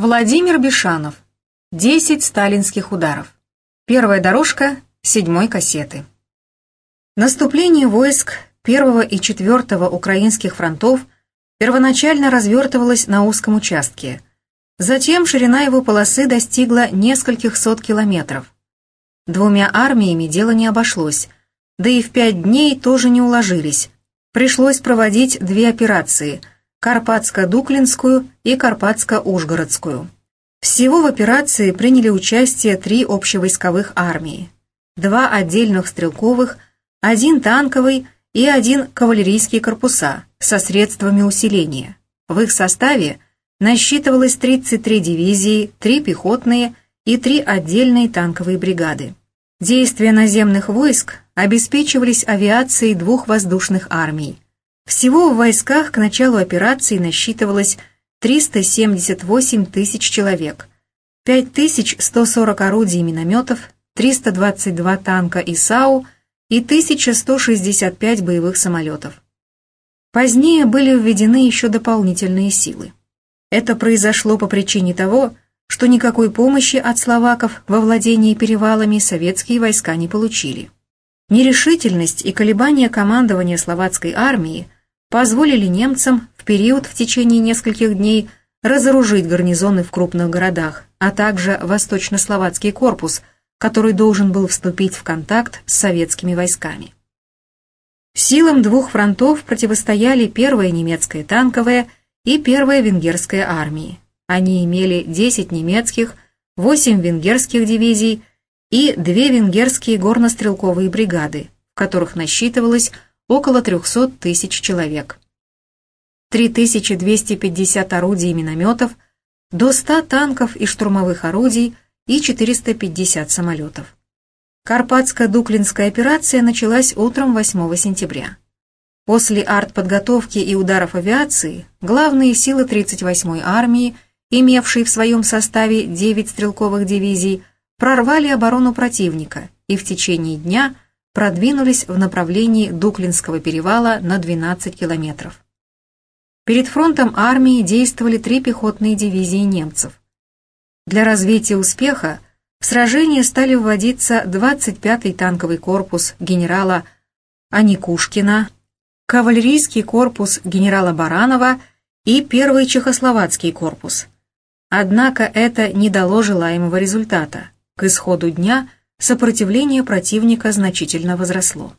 Владимир Бешанов. 10 сталинских ударов. Первая дорожка седьмой кассеты. Наступление войск первого и четвертого украинских фронтов первоначально развертывалось на узком участке. Затем ширина его полосы достигла нескольких сот километров. Двумя армиями дело не обошлось, да и в пять дней тоже не уложились. Пришлось проводить две операции – Карпатско-Дуклинскую и Карпатско-Ужгородскую. Всего в операции приняли участие три общевойсковых армии, два отдельных стрелковых, один танковый и один кавалерийский корпуса со средствами усиления. В их составе насчитывалось 33 дивизии, 3 пехотные и 3 отдельные танковые бригады. Действия наземных войск обеспечивались авиацией двух воздушных армий – всего в войсках к началу операции насчитывалось 378 тысяч человек, 5140 орудий и минометов, 322 танка и САУ и 1165 боевых самолетов. Позднее были введены еще дополнительные силы. Это произошло по причине того, что никакой помощи от словаков во владении перевалами советские войска не получили. Нерешительность и колебания командования словацкой армии – позволили немцам в период в течение нескольких дней разоружить гарнизоны в крупных городах, а также восточно-словацкий корпус, который должен был вступить в контакт с советскими войсками. Силам двух фронтов противостояли первая немецкая танковая и первая венгерская армии. Они имели 10 немецких, 8 венгерских дивизий и две венгерские горнострелковые бригады, в которых насчитывалось около 300 тысяч человек. 3250 орудий и минометов, до 100 танков и штурмовых орудий и 450 самолетов. Карпатско-Дуклинская операция началась утром 8 сентября. После артподготовки и ударов авиации главные силы 38-й армии, имевшие в своем составе 9 стрелковых дивизий, прорвали оборону противника и в течение дня – продвинулись в направлении Дуклинского перевала на 12 километров. Перед фронтом армии действовали три пехотные дивизии немцев. Для развития успеха в сражение стали вводиться 25-й танковый корпус генерала Аникушкина, кавалерийский корпус генерала Баранова и первый чехословацкий корпус. Однако это не дало желаемого результата. К исходу дня – сопротивление противника значительно возросло.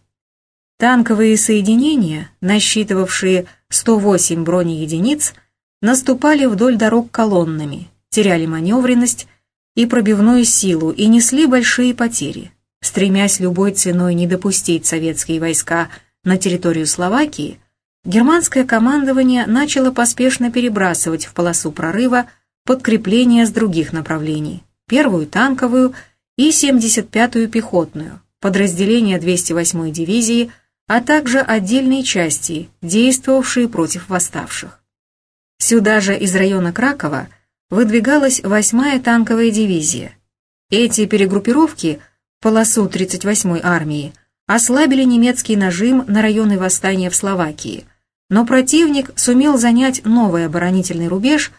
Танковые соединения, насчитывавшие 108 бронеединиц, наступали вдоль дорог колоннами, теряли маневренность и пробивную силу и несли большие потери. Стремясь любой ценой не допустить советские войска на территорию Словакии, германское командование начало поспешно перебрасывать в полосу прорыва подкрепления с других направлений, первую танковую – и 75-ю пехотную, подразделения 208-й дивизии, а также отдельные части, действовавшие против восставших. Сюда же из района Кракова выдвигалась 8-я танковая дивизия. Эти перегруппировки в полосу 38-й армии ослабили немецкий нажим на районы восстания в Словакии, но противник сумел занять новый оборонительный рубеж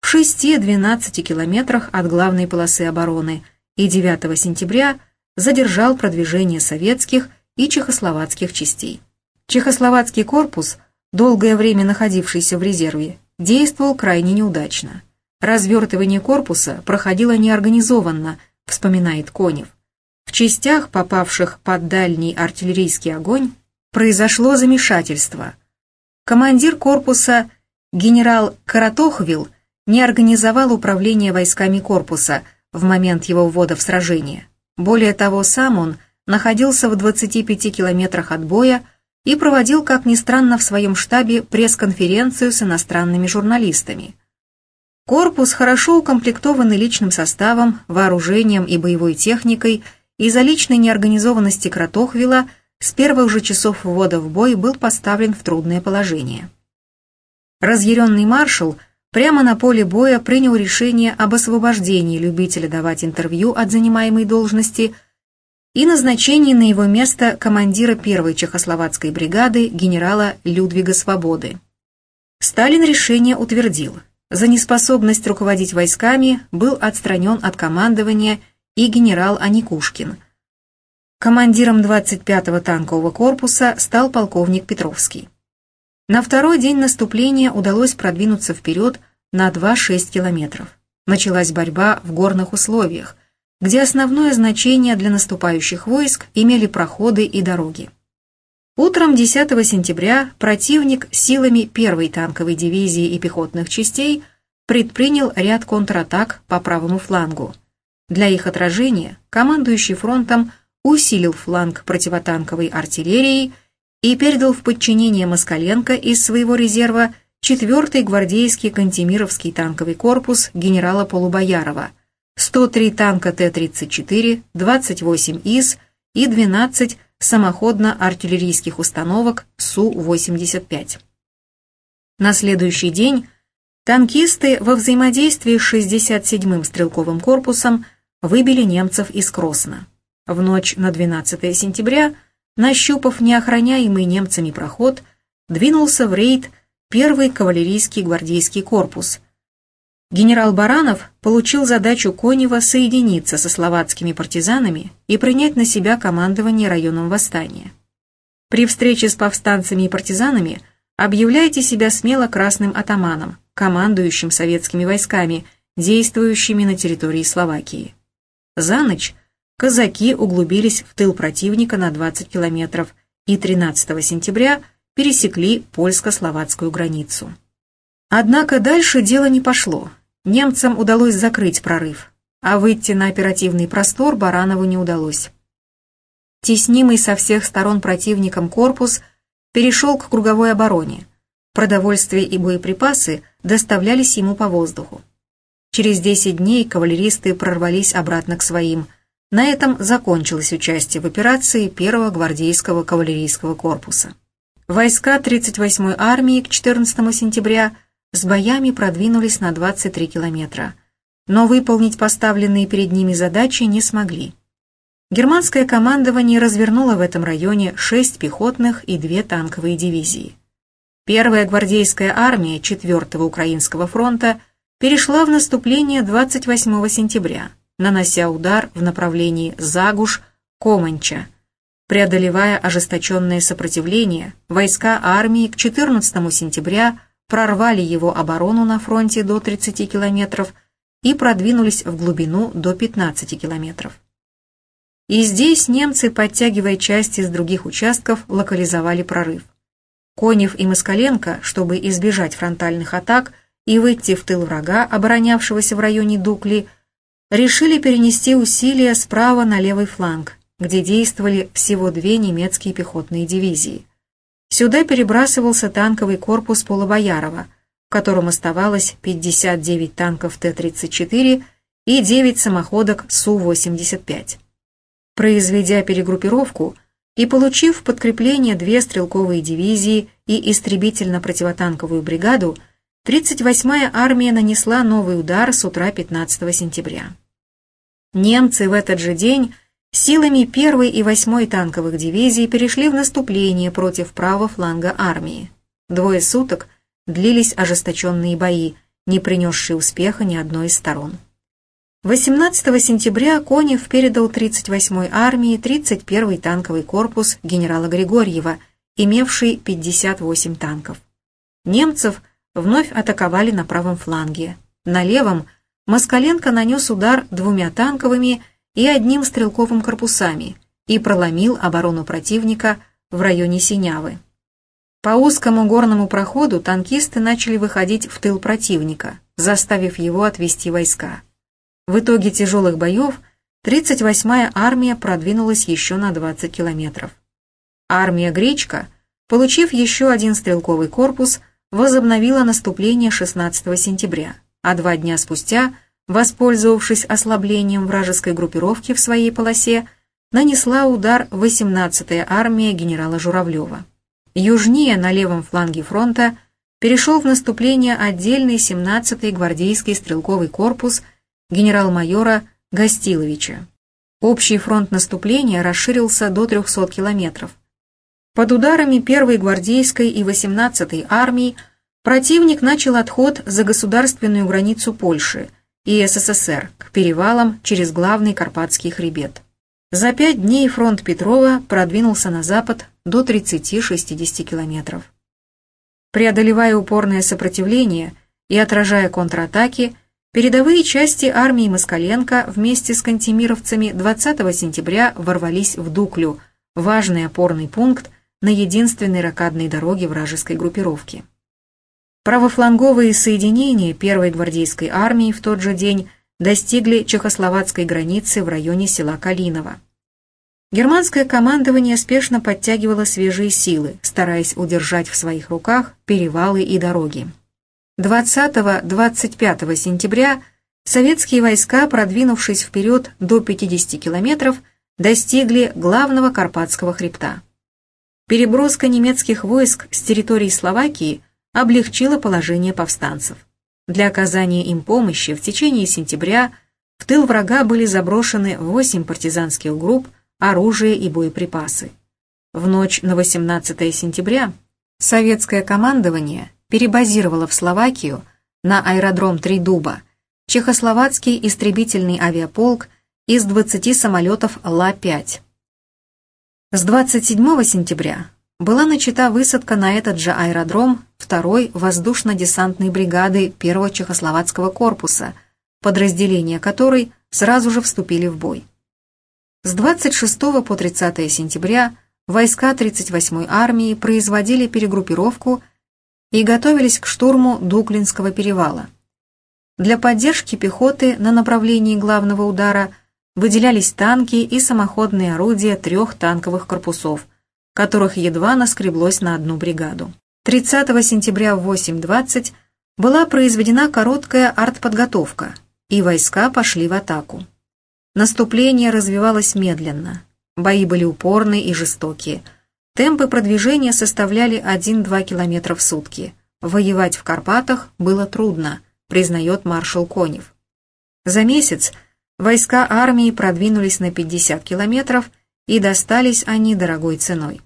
в 6-12 километрах от главной полосы обороны – и 9 сентября задержал продвижение советских и чехословацких частей. Чехословацкий корпус, долгое время находившийся в резерве, действовал крайне неудачно. Развертывание корпуса проходило неорганизованно, вспоминает Конев. В частях, попавших под дальний артиллерийский огонь, произошло замешательство. Командир корпуса генерал Каратохвил не организовал управление войсками корпуса – в момент его ввода в сражение. Более того, сам он находился в 25 километрах от боя и проводил, как ни странно, в своем штабе пресс-конференцию с иностранными журналистами. Корпус, хорошо укомплектованный личным составом, вооружением и боевой техникой, из-за личной неорганизованности Кротохвила с первых же часов ввода в бой был поставлен в трудное положение. Разъяренный маршал – прямо на поле боя принял решение об освобождении любителя давать интервью от занимаемой должности и назначении на его место командира первой чехословацкой бригады генерала Людвига Свободы. Сталин решение утвердил. За неспособность руководить войсками был отстранен от командования и генерал Аникушкин. Командиром 25-го танкового корпуса стал полковник Петровский. На второй день наступления удалось продвинуться вперед на 2-6 километров. Началась борьба в горных условиях, где основное значение для наступающих войск имели проходы и дороги. Утром 10 сентября противник силами первой танковой дивизии и пехотных частей предпринял ряд контратак по правому флангу. Для их отражения командующий фронтом усилил фланг противотанковой артиллерией и передал в подчинение Москаленко из своего резерва 4-й гвардейский Кантемировский танковый корпус генерала Полубоярова, 103 танка Т-34, 28 ИС и 12 самоходно-артиллерийских установок Су-85. На следующий день танкисты во взаимодействии с 67-м стрелковым корпусом выбили немцев из Кросна. В ночь на 12 сентября, нащупав неохраняемый немцами проход, двинулся в рейд первый кавалерийский гвардейский корпус – Генерал Баранов получил задачу Конева соединиться со словацкими партизанами и принять на себя командование районом восстания. При встрече с повстанцами и партизанами объявляйте себя смело красным атаманом, командующим советскими войсками, действующими на территории Словакии. За ночь казаки углубились в тыл противника на 20 километров и 13 сентября пересекли польско-словацкую границу. Однако дальше дело не пошло. Немцам удалось закрыть прорыв, а выйти на оперативный простор Баранову не удалось. Теснимый со всех сторон противником корпус перешел к круговой обороне. Продовольствие и боеприпасы доставлялись ему по воздуху. Через 10 дней кавалеристы прорвались обратно к своим. На этом закончилось участие в операции первого гвардейского кавалерийского корпуса. Войска 38-й армии к 14 сентября – с боями продвинулись на 23 километра, но выполнить поставленные перед ними задачи не смогли. Германское командование развернуло в этом районе 6 пехотных и 2 танковые дивизии. Первая гвардейская армия 4-го Украинского фронта перешла в наступление 28 сентября, нанося удар в направлении Загуш-Команча. Преодолевая ожесточенное сопротивление, войска армии к 14 сентября прорвали его оборону на фронте до 30 километров и продвинулись в глубину до 15 километров. И здесь немцы, подтягивая части из других участков, локализовали прорыв. Конев и Москаленко, чтобы избежать фронтальных атак и выйти в тыл врага, оборонявшегося в районе Дукли, решили перенести усилия справа на левый фланг, где действовали всего две немецкие пехотные дивизии. Сюда перебрасывался танковый корпус Полубоярова, в котором оставалось 59 танков Т-34 и 9 самоходок Су-85. Произведя перегруппировку и получив подкрепление две стрелковые дивизии и истребительно-противотанковую бригаду, 38-я армия нанесла новый удар с утра 15 сентября. Немцы в этот же день силами 1 и 8 танковых дивизий перешли в наступление против правого фланга армии. Двое суток длились ожесточенные бои, не принесшие успеха ни одной из сторон. 18 сентября Конев передал 38-й армии 31-й танковый корпус генерала Григорьева, имевший 58 танков. Немцев вновь атаковали на правом фланге. На левом Москаленко нанес удар двумя танковыми и одним стрелковым корпусами и проломил оборону противника в районе Синявы. По узкому горному проходу танкисты начали выходить в тыл противника, заставив его отвести войска. В итоге тяжелых боев 38-я армия продвинулась еще на 20 километров. Армия Гречка, получив еще один стрелковый корпус, возобновила наступление 16 сентября, а два дня спустя – воспользовавшись ослаблением вражеской группировки в своей полосе, нанесла удар 18-я армия генерала Журавлева. Южнее, на левом фланге фронта, перешел в наступление отдельный 17-й гвардейский стрелковый корпус генерал-майора Гостиловича. Общий фронт наступления расширился до 300 километров. Под ударами 1-й гвардейской и 18-й армий Противник начал отход за государственную границу Польши и СССР к перевалам через главный Карпатский хребет. За пять дней фронт Петрова продвинулся на запад до 30-60 километров. Преодолевая упорное сопротивление и отражая контратаки, передовые части армии Москаленко вместе с кантемировцами 20 сентября ворвались в Дуклю, важный опорный пункт на единственной ракадной дороге вражеской группировки. Правофланговые соединения первой гвардейской армии в тот же день достигли чехословацкой границы в районе села Калиново. Германское командование спешно подтягивало свежие силы, стараясь удержать в своих руках перевалы и дороги. 20-25 сентября советские войска, продвинувшись вперед до 50 километров, достигли главного Карпатского хребта. Переброска немецких войск с территории Словакии облегчила положение повстанцев. Для оказания им помощи в течение сентября в тыл врага были заброшены 8 партизанских групп, оружие и боеприпасы. В ночь на 18 сентября советское командование перебазировало в Словакию на аэродром Три Дуба чехословацкий истребительный авиаполк из 20 самолетов Ла-5. С 27 сентября была начата высадка на этот же аэродром второй воздушно-десантной бригады первого чехословацкого корпуса, подразделения которой сразу же вступили в бой. С 26 по 30 сентября войска 38-й армии производили перегруппировку и готовились к штурму Дуклинского перевала. Для поддержки пехоты на направлении главного удара выделялись танки и самоходные орудия трех танковых корпусов, которых едва наскреблось на одну бригаду. 30 сентября в 8.20 была произведена короткая артподготовка, и войска пошли в атаку. Наступление развивалось медленно. Бои были упорные и жестокие. Темпы продвижения составляли 1-2 км в сутки. Воевать в Карпатах было трудно, признает маршал Конев. За месяц войска армии продвинулись на 50 километров и достались они дорогой ценой.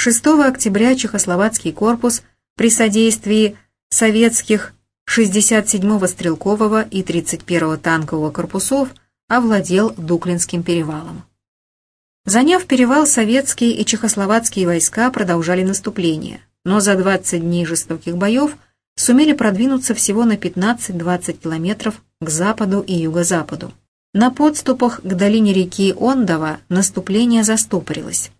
6 октября Чехословацкий корпус при содействии советских 67-го стрелкового и 31-го танкового корпусов – овладел Дуклинским перевалом. Заняв перевал, советские и чехословацкие войска продолжали наступление, но за 20 дней жестоких боев сумели продвинуться всего на 15-20 километров к западу и юго-западу. На подступах к долине реки Ондова наступление застопорилось.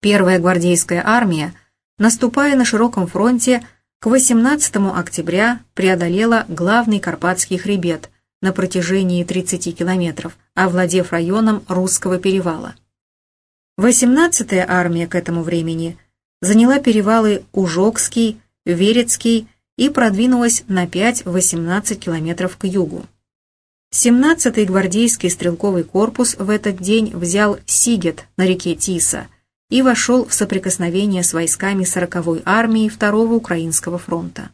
Первая гвардейская армия, наступая на широком фронте, к 18 октября преодолела главный Карпатский хребет – на протяжении 30 километров, овладев районом Русского перевала. 18-я армия к этому времени заняла перевалы Ужокский, Верецкий и продвинулась на 5-18 километров к югу. 17-й гвардейский стрелковый корпус в этот день взял Сигет на реке Тиса и вошел в соприкосновение с войсками 40-й армии Второго Украинского фронта.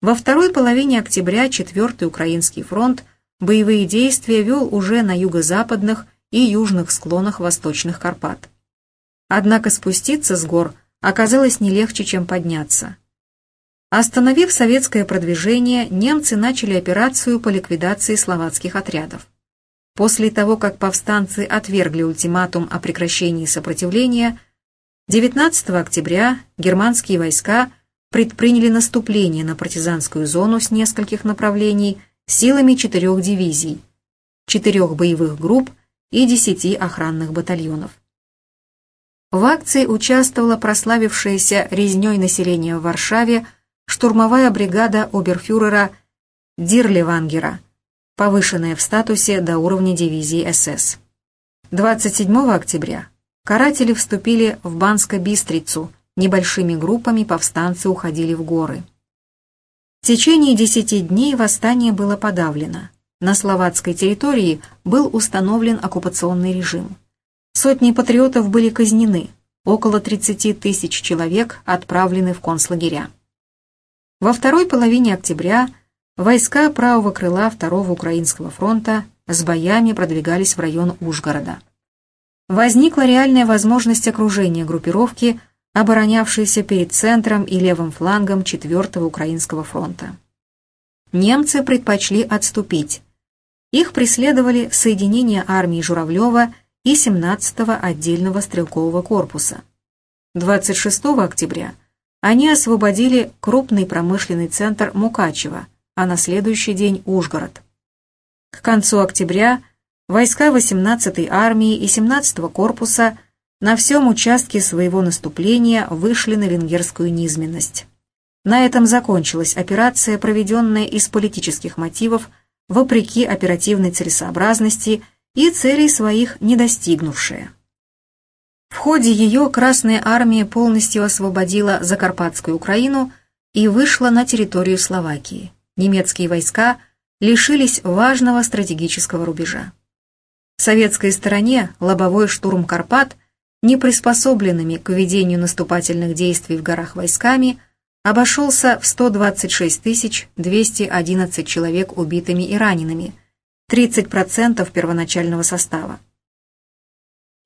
Во второй половине октября 4-й Украинский фронт боевые действия вел уже на юго-западных и южных склонах Восточных Карпат. Однако спуститься с гор оказалось не легче, чем подняться. Остановив советское продвижение, немцы начали операцию по ликвидации словацких отрядов. После того, как повстанцы отвергли ультиматум о прекращении сопротивления, 19 октября германские войска – предприняли наступление на партизанскую зону с нескольких направлений силами четырех дивизий, четырех боевых групп и десяти охранных батальонов. В акции участвовала прославившаяся резней населения в Варшаве штурмовая бригада оберфюрера Дирлевангера, повышенная в статусе до уровня дивизии СС. 27 октября каратели вступили в Банско-Бистрицу – Небольшими группами повстанцы уходили в горы. В течение десяти дней восстание было подавлено. На словацкой территории был установлен оккупационный режим. Сотни патриотов были казнены, около 30 тысяч человек отправлены в концлагеря. Во второй половине октября войска правого крыла Второго Украинского фронта с боями продвигались в район Ужгорода. Возникла реальная возможность окружения группировки оборонявшийся перед центром и левым флангом 4-го Украинского фронта. Немцы предпочли отступить. Их преследовали соединения армии Журавлева и 17-го отдельного стрелкового корпуса. 26 октября они освободили крупный промышленный центр Мукачева, а на следующий день Ужгород. К концу октября войска 18-й армии и 17-го корпуса на всем участке своего наступления вышли на венгерскую низменность. На этом закончилась операция, проведенная из политических мотивов, вопреки оперативной целесообразности и целей своих не достигнувшая. В ходе ее Красная Армия полностью освободила Закарпатскую Украину и вышла на территорию Словакии. Немецкие войска лишились важного стратегического рубежа. В советской стороне лобовой штурм Карпат, неприспособленными к ведению наступательных действий в горах войсками, обошелся в 126 211 человек убитыми и ранеными, 30% первоначального состава.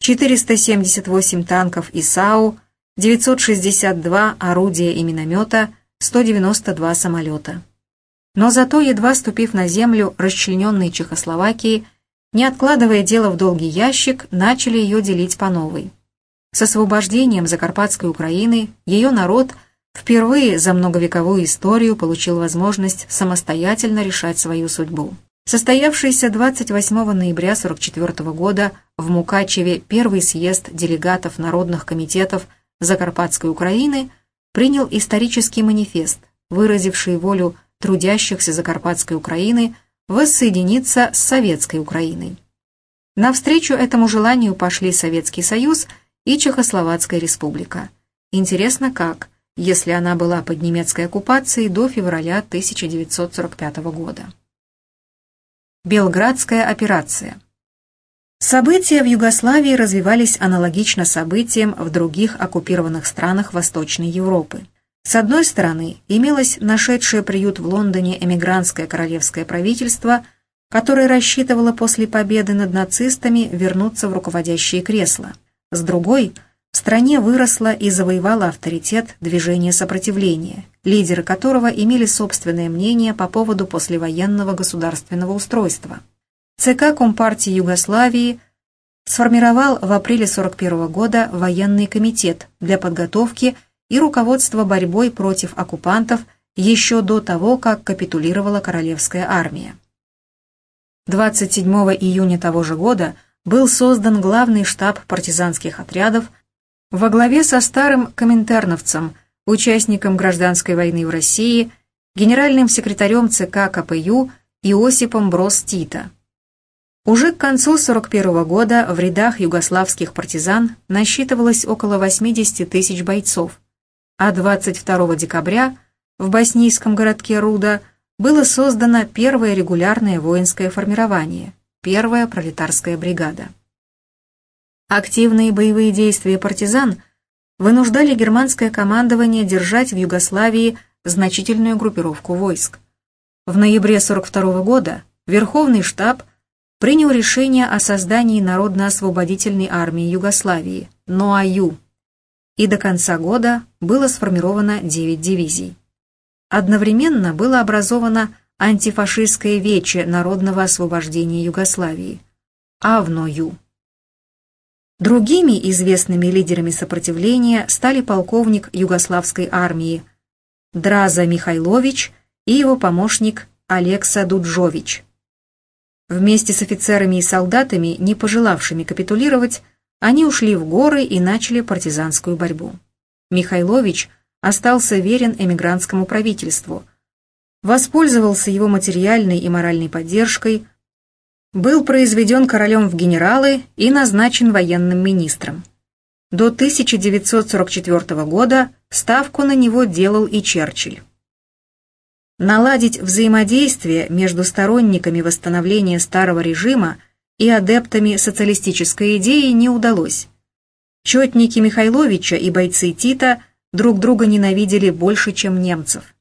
478 танков и САУ, 962 орудия и миномета, 192 самолета. Но зато, едва ступив на землю расчлененной Чехословакии, не откладывая дело в долгий ящик, начали ее делить по новой. С освобождением Закарпатской Украины ее народ впервые за многовековую историю получил возможность самостоятельно решать свою судьбу. Состоявшийся 28 ноября 1944 года в Мукачеве первый съезд делегатов народных комитетов Закарпатской Украины принял исторический манифест, выразивший волю трудящихся Закарпатской Украины воссоединиться с Советской Украиной. Навстречу этому желанию пошли Советский Союз и Чехословацкая Республика. Интересно как, если она была под немецкой оккупацией до февраля 1945 года. Белградская операция. События в Югославии развивались аналогично событиям в других оккупированных странах Восточной Европы. С одной стороны, имелось нашедшее приют в Лондоне эмигрантское королевское правительство, которое рассчитывало после победы над нацистами вернуться в руководящие кресла. С другой – в стране выросло и завоевало авторитет движения сопротивления, лидеры которого имели собственное мнение по поводу послевоенного государственного устройства. ЦК Компартии Югославии сформировал в апреле 1941 года военный комитет для подготовки и руководства борьбой против оккупантов еще до того, как капитулировала Королевская армия. 27 июня того же года был создан главный штаб партизанских отрядов во главе со старым коминтерновцем, участником гражданской войны в России, генеральным секретарем ЦК КПЮ Иосипом Брос Тита. Уже к концу 1941 года в рядах югославских партизан насчитывалось около 80 тысяч бойцов, а 22 декабря в боснийском городке Руда было создано первое регулярное воинское формирование, первая пролетарская бригада. Активные боевые действия партизан вынуждали германское командование держать в Югославии значительную группировку войск. В ноябре 1942 года Верховный штаб принял решение о создании Народно-освободительной армии Югославии, НОАЮ, и до конца года было сформировано 9 дивизий. Одновременно было образовано антифашистское вече народного освобождения Югославии, АВНОЮ. Другими известными лидерами сопротивления стали полковник югославской армии Драза Михайлович и его помощник Алекса Дуджович. Вместе с офицерами и солдатами, не пожелавшими капитулировать, они ушли в горы и начали партизанскую борьбу. Михайлович остался верен эмигрантскому правительству, воспользовался его материальной и моральной поддержкой, был произведен королем в генералы и назначен военным министром. До 1944 года ставку на него делал и Черчилль. Наладить взаимодействие между сторонниками восстановления старого режима и адептами социалистической идеи не удалось. Четники Михайловича и бойцы Тита друг друга ненавидели больше, чем немцев.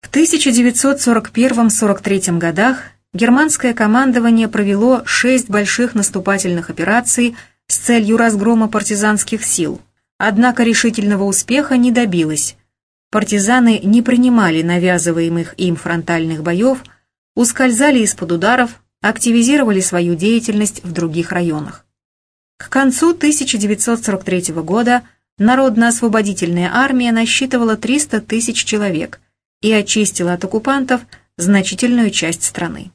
В 1941-43 годах германское командование провело шесть больших наступательных операций с целью разгрома партизанских сил, однако решительного успеха не добилась. Партизаны не принимали навязываемых им фронтальных боев, ускользали из-под ударов, активизировали свою деятельность в других районах. К концу 1943 года Народно-освободительная армия насчитывала 300 тысяч человек и очистила от оккупантов значительную часть страны.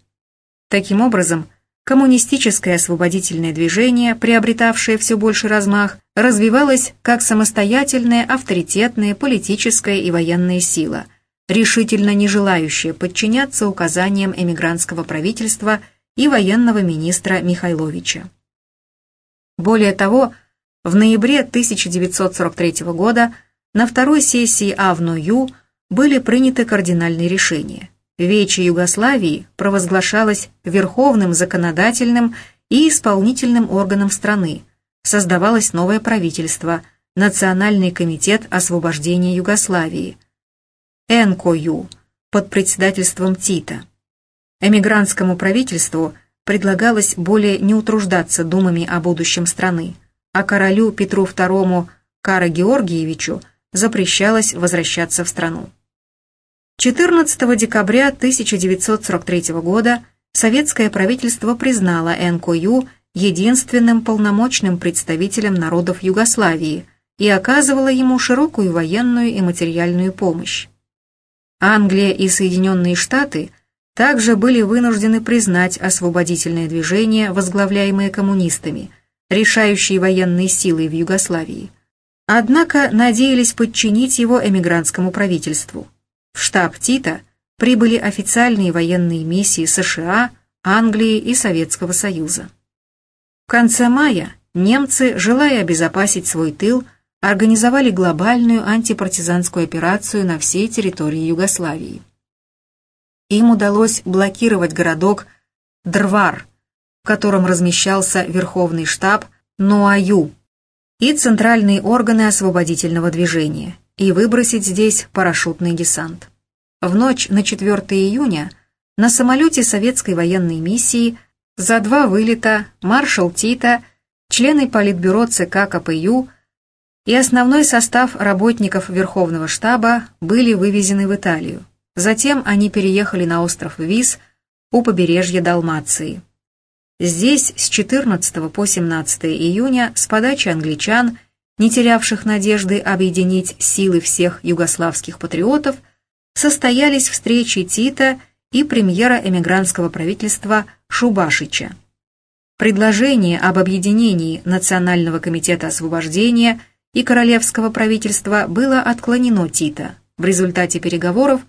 Таким образом, коммунистическое освободительное движение, приобретавшее все больше размах, развивалось как самостоятельная, авторитетная политическая и военная сила, решительно не желающая подчиняться указаниям эмигрантского правительства и военного министра Михайловича. Более того, в ноябре 1943 года на второй сессии АВНОЮ были приняты кардинальные решения. Вече Югославии провозглашалось верховным законодательным и исполнительным органом страны, создавалось новое правительство, Национальный комитет освобождения Югославии, НКОЮ, под председательством Тита. Эмигрантскому правительству предлагалось более не утруждаться думами о будущем страны а королю Петру II Кара Георгиевичу запрещалось возвращаться в страну. 14 декабря 1943 года советское правительство признало НКЮ единственным полномочным представителем народов Югославии и оказывало ему широкую военную и материальную помощь. Англия и Соединенные Штаты также были вынуждены признать освободительное движение, возглавляемое коммунистами – решающей военной силой в Югославии. Однако надеялись подчинить его эмигрантскому правительству. В штаб Тита прибыли официальные военные миссии США, Англии и Советского Союза. В конце мая немцы, желая обезопасить свой тыл, организовали глобальную антипартизанскую операцию на всей территории Югославии. Им удалось блокировать городок Дрвар, в котором размещался Верховный штаб НОАЮ и центральные органы освободительного движения, и выбросить здесь парашютный десант. В ночь на 4 июня на самолете советской военной миссии за два вылета маршал Тита, члены Политбюро ЦК КПЮ и основной состав работников Верховного штаба были вывезены в Италию. Затем они переехали на остров Виз у побережья Далмации. Здесь с 14 по 17 июня с подачи англичан, не терявших надежды объединить силы всех югославских патриотов, состоялись встречи Тита и премьера эмигрантского правительства Шубашича. Предложение об объединении Национального комитета освобождения и королевского правительства было отклонено Тита. В результате переговоров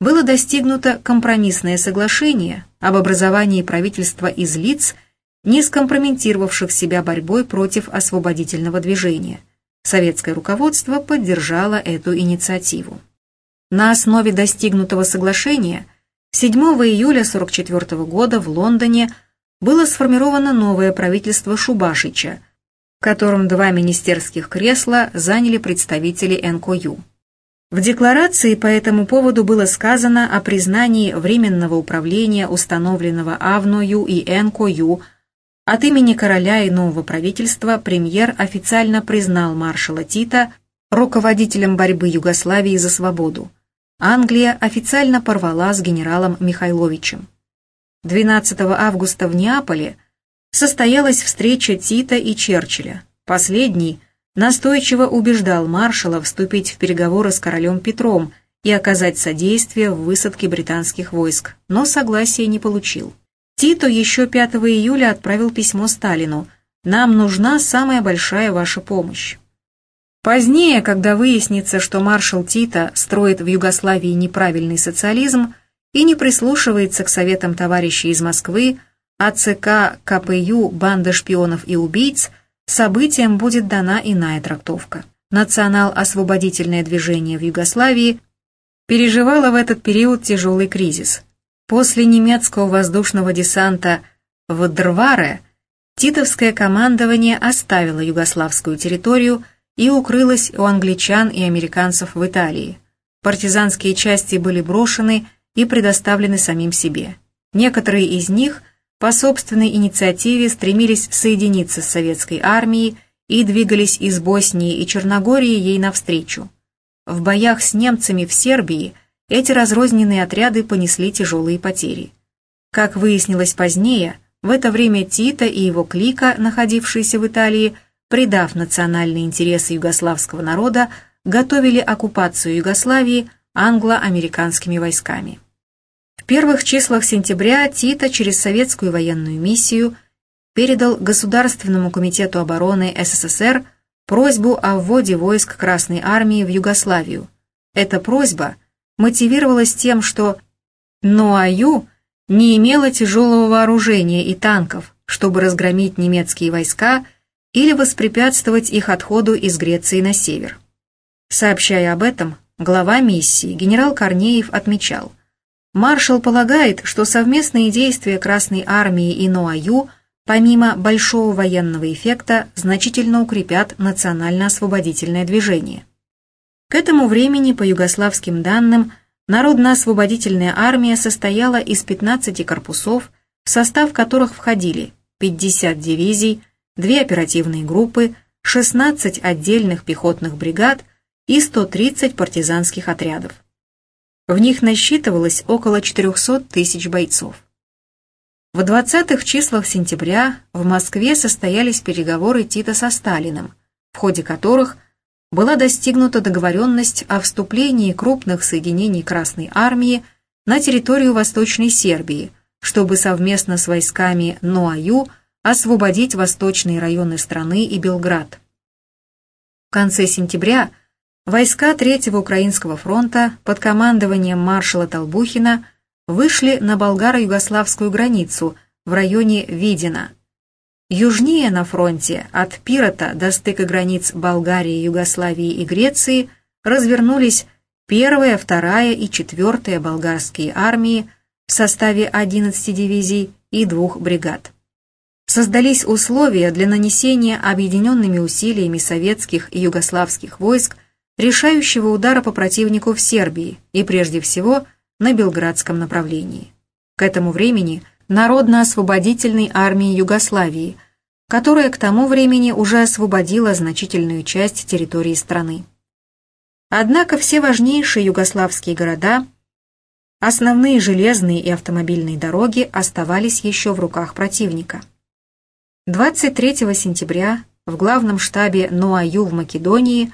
было достигнуто компромиссное соглашение об образовании правительства из лиц, не скомпрометировавших себя борьбой против освободительного движения. Советское руководство поддержало эту инициативу. На основе достигнутого соглашения 7 июля 1944 года в Лондоне было сформировано новое правительство Шубашича, в котором два министерских кресла заняли представители НКЮ. В декларации по этому поводу было сказано о признании Временного управления, установленного АВНОЮ и НКОЮ. От имени короля и нового правительства премьер официально признал маршала Тита руководителем борьбы Югославии за свободу. Англия официально порвала с генералом Михайловичем. 12 августа в Неаполе состоялась встреча Тита и Черчилля. Последний – настойчиво убеждал маршала вступить в переговоры с королем Петром и оказать содействие в высадке британских войск, но согласия не получил. Тито еще 5 июля отправил письмо Сталину «Нам нужна самая большая ваша помощь». Позднее, когда выяснится, что маршал Тито строит в Югославии неправильный социализм и не прислушивается к советам товарищей из Москвы, а ЦК КПЮ «Банда шпионов и убийц» событиям будет дана иная трактовка. Национал-освободительное движение в Югославии переживало в этот период тяжелый кризис. После немецкого воздушного десанта в Дрваре титовское командование оставило югославскую территорию и укрылось у англичан и американцев в Италии. Партизанские части были брошены и предоставлены самим себе. Некоторые из них – по собственной инициативе стремились соединиться с советской армией и двигались из Боснии и Черногории ей навстречу. В боях с немцами в Сербии эти разрозненные отряды понесли тяжелые потери. Как выяснилось позднее, в это время Тита и его клика, находившиеся в Италии, предав национальные интересы югославского народа, готовили оккупацию Югославии англо-американскими войсками. Первых числах сентября Тита через советскую военную миссию передал Государственному комитету обороны СССР просьбу о вводе войск Красной Армии в Югославию. Эта просьба мотивировалась тем, что НОАЮ не имела тяжелого вооружения и танков, чтобы разгромить немецкие войска или воспрепятствовать их отходу из Греции на север. Сообщая об этом, глава миссии генерал Корнеев отмечал, маршал полагает, что совместные действия Красной Армии и НОАЮ – помимо большого военного эффекта, значительно укрепят национально-освободительное движение. К этому времени, по югославским данным, Народно-освободительная армия состояла из 15 корпусов, в состав которых входили 50 дивизий, 2 оперативные группы, 16 отдельных пехотных бригад и 130 партизанских отрядов. В них насчитывалось около 400 тысяч бойцов. В 20-х числах сентября в Москве состоялись переговоры Тита со Сталиным, в ходе которых была достигнута договоренность о вступлении крупных соединений Красной Армии на территорию Восточной Сербии, чтобы совместно с войсками НОАЮ освободить восточные районы страны и Белград. В конце сентября войска Третьего Украинского фронта под командованием маршала Толбухина – вышли на болгаро-югославскую границу в районе Видина. Южнее на фронте, от Пирота до стыка границ Болгарии, Югославии и Греции, развернулись первая, вторая и четвертая болгарские армии в составе 11 дивизий и двух бригад. Создались условия для нанесения объединенными усилиями советских и югославских войск решающего удара по противнику в Сербии и прежде всего – на Белградском направлении. К этому времени Народно-освободительной армии Югославии, которая к тому времени уже освободила значительную часть территории страны. Однако все важнейшие югославские города, основные железные и автомобильные дороги оставались еще в руках противника. 23 сентября в главном штабе НОАЮ в Македонии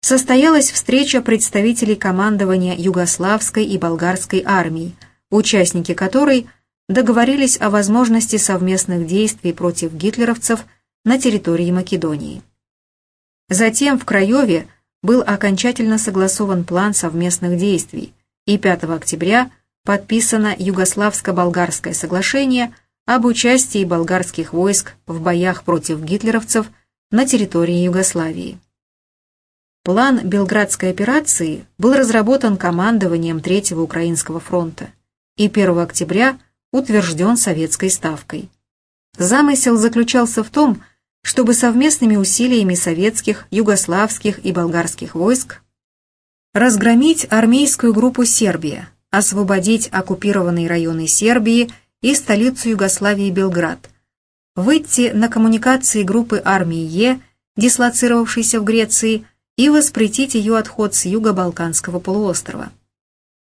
состоялась встреча представителей командования Югославской и Болгарской армий, участники которой договорились о возможности совместных действий против гитлеровцев на территории Македонии. Затем в Краеве был окончательно согласован план совместных действий, и 5 октября подписано Югославско-Болгарское соглашение об участии болгарских войск в боях против гитлеровцев на территории Югославии. План Белградской операции был разработан командованием Третьего Украинского фронта и 1 октября утвержден советской ставкой. Замысел заключался в том, чтобы совместными усилиями советских, югославских и болгарских войск разгромить армейскую группу «Сербия», освободить оккупированные районы Сербии и столицу Югославии Белград, выйти на коммуникации группы армии Е, дислоцировавшейся в Греции, и воспретить ее отход с юго-Балканского полуострова.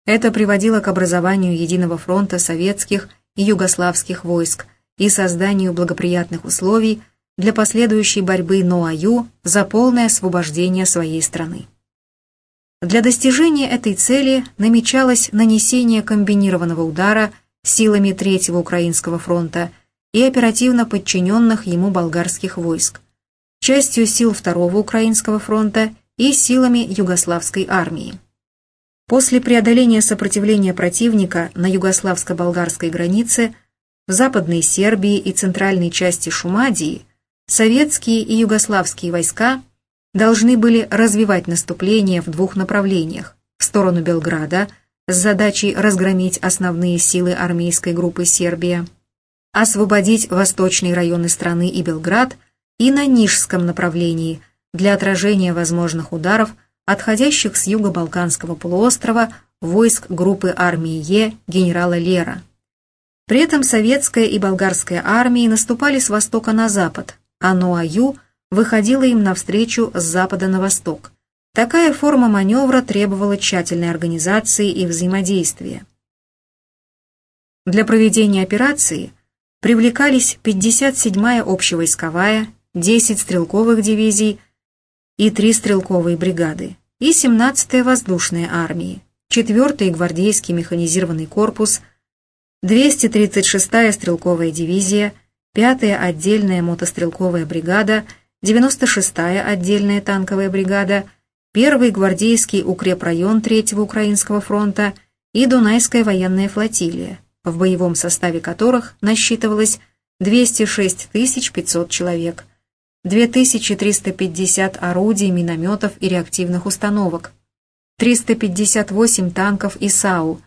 Это приводило к образованию единого фронта советских и югославских войск и созданию благоприятных условий для последующей борьбы НОАЮ за полное освобождение своей страны. Для достижения этой цели намечалось нанесение комбинированного удара силами Третьего Украинского фронта и оперативно подчиненных ему болгарских войск, частью сил Второго Украинского фронта и силами югославской армии. После преодоления сопротивления противника на югославско-болгарской границе в Западной Сербии и центральной части Шумадии советские и югославские войска должны были развивать наступление в двух направлениях – в сторону Белграда с задачей разгромить основные силы армейской группы Сербия, освободить восточные районы страны и Белград и на Нижском направлении – для отражения возможных ударов, отходящих с юго-балканского полуострова войск группы армии Е генерала Лера. При этом советская и болгарская армии наступали с востока на запад, а НОАЮ выходила им навстречу с запада на восток. Такая форма маневра требовала тщательной организации и взаимодействия. Для проведения операции привлекались 57-я общевойсковая, 10 стрелковых дивизий и 3 стрелковые бригады и 17-я воздушная армии, 4-й гвардейский механизированный корпус, 236-я стрелковая дивизия, 5-я отдельная мотострелковая бригада, 96-я отдельная танковая бригада, 1-й гвардейский укрепрайон 3-го Украинского фронта и Дунайская военная флотилия, в боевом составе которых насчитывалось 206 500 человек, 2350 орудий, минометов и реактивных установок, 358 танков и САУ,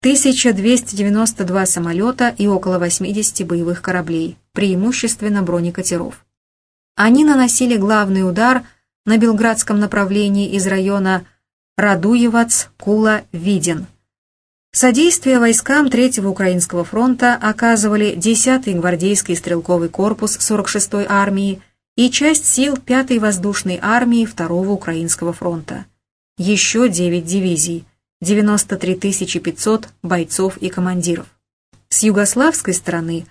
1292 самолета и около 80 боевых кораблей, преимущественно бронекатеров. Они наносили главный удар на белградском направлении из района Радуевац, Кула, Виден – Содействие войскам Третьего Украинского фронта оказывали 10-й гвардейский стрелковый корпус 46-й армии и часть сил 5-й воздушной армии Второго Украинского фронта. Еще 9 дивизий, 93 500 бойцов и командиров. С югославской стороны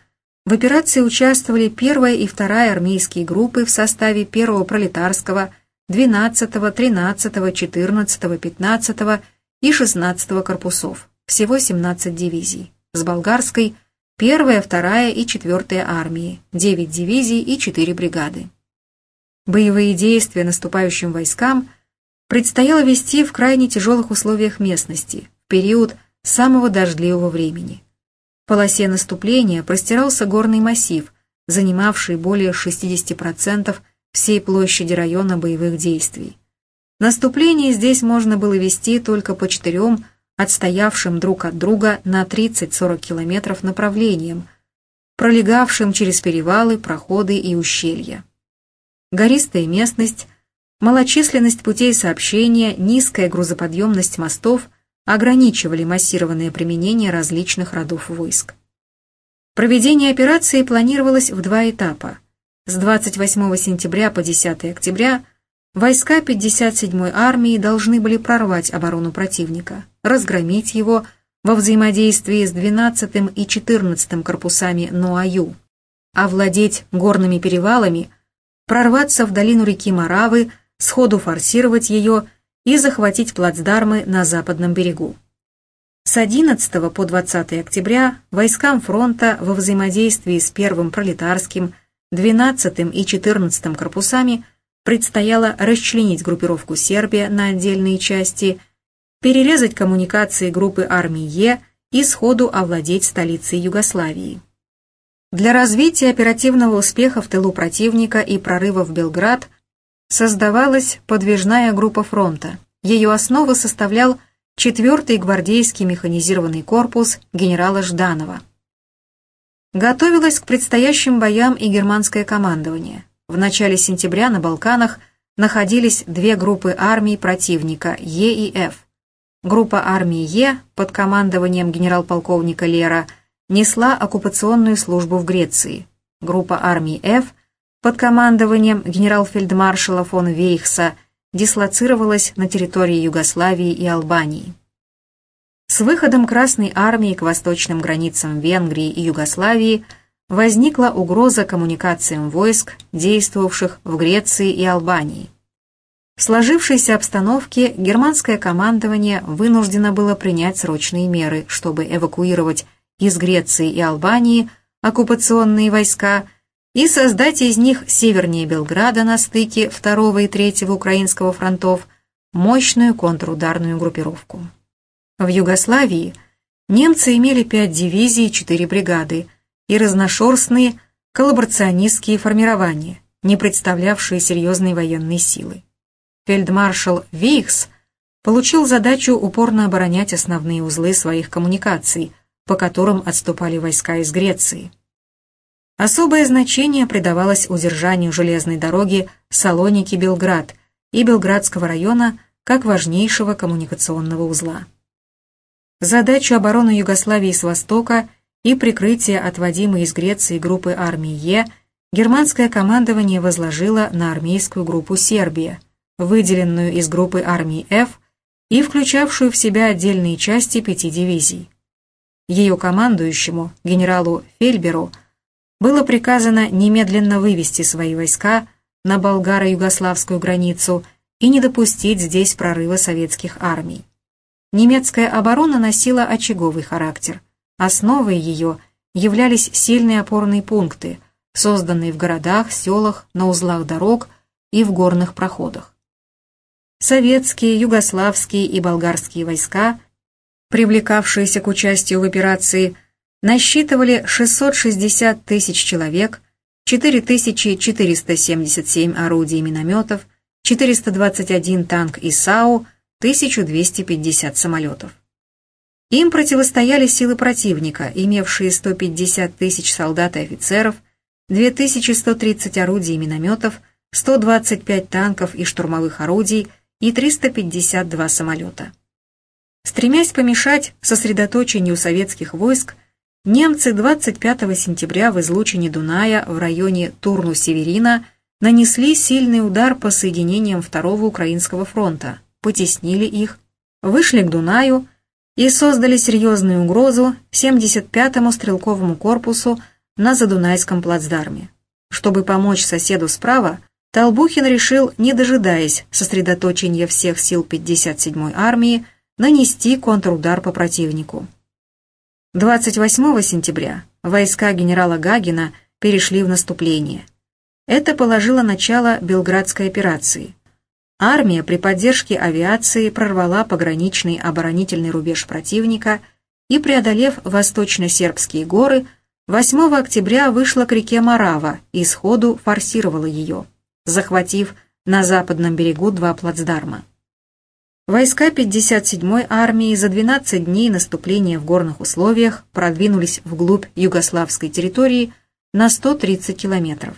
в операции участвовали 1 и 2 армейские группы в составе 1 пролетарского, 12, 13, 14, 15 и 16 корпусов всего 17 дивизий. С болгарской – первая, вторая и четвертая армии, 9 дивизий и 4 бригады. Боевые действия наступающим войскам предстояло вести в крайне тяжелых условиях местности, в период самого дождливого времени. В полосе наступления простирался горный массив, занимавший более 60% всей площади района боевых действий. Наступление здесь можно было вести только по четырем отстоявшим друг от друга на 30-40 километров направлением, пролегавшим через перевалы, проходы и ущелья. Гористая местность, малочисленность путей сообщения, низкая грузоподъемность мостов ограничивали массированное применение различных родов войск. Проведение операции планировалось в два этапа. С 28 сентября по 10 октября войска 57-й армии должны были прорвать оборону противника разгромить его во взаимодействии с 12-м и 14-м корпусами Нуаю, овладеть горными перевалами, прорваться в долину реки Маравы, сходу форсировать ее и захватить плацдармы на западном берегу. С 11 по 20 октября войскам фронта во взаимодействии с первым пролетарским, 12 и 14 корпусами предстояло расчленить группировку Сербия на отдельные части – перерезать коммуникации группы армии Е и сходу овладеть столицей Югославии. Для развития оперативного успеха в тылу противника и прорыва в Белград создавалась подвижная группа фронта. Ее основу составлял 4-й гвардейский механизированный корпус генерала Жданова. Готовилось к предстоящим боям и германское командование. В начале сентября на Балканах находились две группы армий противника Е и Ф. Группа армии Е под командованием генерал-полковника Лера несла оккупационную службу в Греции. Группа армии Ф под командованием генерал-фельдмаршала фон Вейхса дислоцировалась на территории Югославии и Албании. С выходом Красной армии к восточным границам Венгрии и Югославии возникла угроза коммуникациям войск, действовавших в Греции и Албании. В сложившейся обстановке германское командование вынуждено было принять срочные меры, чтобы эвакуировать из Греции и Албании оккупационные войска и создать из них севернее Белграда на стыке 2 и 3 Украинского фронтов мощную контрударную группировку. В Югославии немцы имели 5 дивизий и 4 бригады и разношерстные коллаборационистские формирования, не представлявшие серьезной военной силы фельдмаршал Вейхс получил задачу упорно оборонять основные узлы своих коммуникаций, по которым отступали войска из Греции. Особое значение придавалось удержанию железной дороги Салоники-Белград и Белградского района как важнейшего коммуникационного узла. Задачу обороны Югославии с востока и прикрытие отводимой из Греции группы армии Е германское командование возложило на армейскую группу «Сербия», выделенную из группы армий F и включавшую в себя отдельные части пяти дивизий. Ее командующему, генералу Фельберу, было приказано немедленно вывести свои войска на болгаро-югославскую границу и не допустить здесь прорыва советских армий. Немецкая оборона носила очаговый характер. Основой ее являлись сильные опорные пункты, созданные в городах, селах, на узлах дорог и в горных проходах. Советские, югославские и болгарские войска, привлекавшиеся к участию в операции, насчитывали 660 тысяч человек, 4477 орудий и минометов, 421 танк ИСАУ, 1250 самолетов. Им противостояли силы противника, имевшие 150 тысяч солдат и офицеров, 2130 орудий и минометов, 125 танков и штурмовых орудий и 352 самолета. Стремясь помешать сосредоточению советских войск, Немцы 25 сентября в излучине Дуная в районе Турну-Северина нанесли сильный удар по соединениям Второго Украинского фронта, потеснили их, вышли к Дунаю и создали серьезную угрозу 75-му стрелковому корпусу на Задунайском плацдарме. Чтобы помочь соседу справа, Толбухин решил, не дожидаясь сосредоточения всех сил 57-й армии, нанести контрудар по противнику. 28 сентября войска генерала Гагина перешли в наступление. Это положило начало Белградской операции. Армия при поддержке авиации прорвала пограничный оборонительный рубеж противника и, преодолев восточно-сербские горы, 8 октября вышла к реке Марава и сходу форсировала ее, захватив на западном берегу два плацдарма. Войска 57-й армии за 12 дней наступления в горных условиях продвинулись вглубь югославской территории на 130 километров.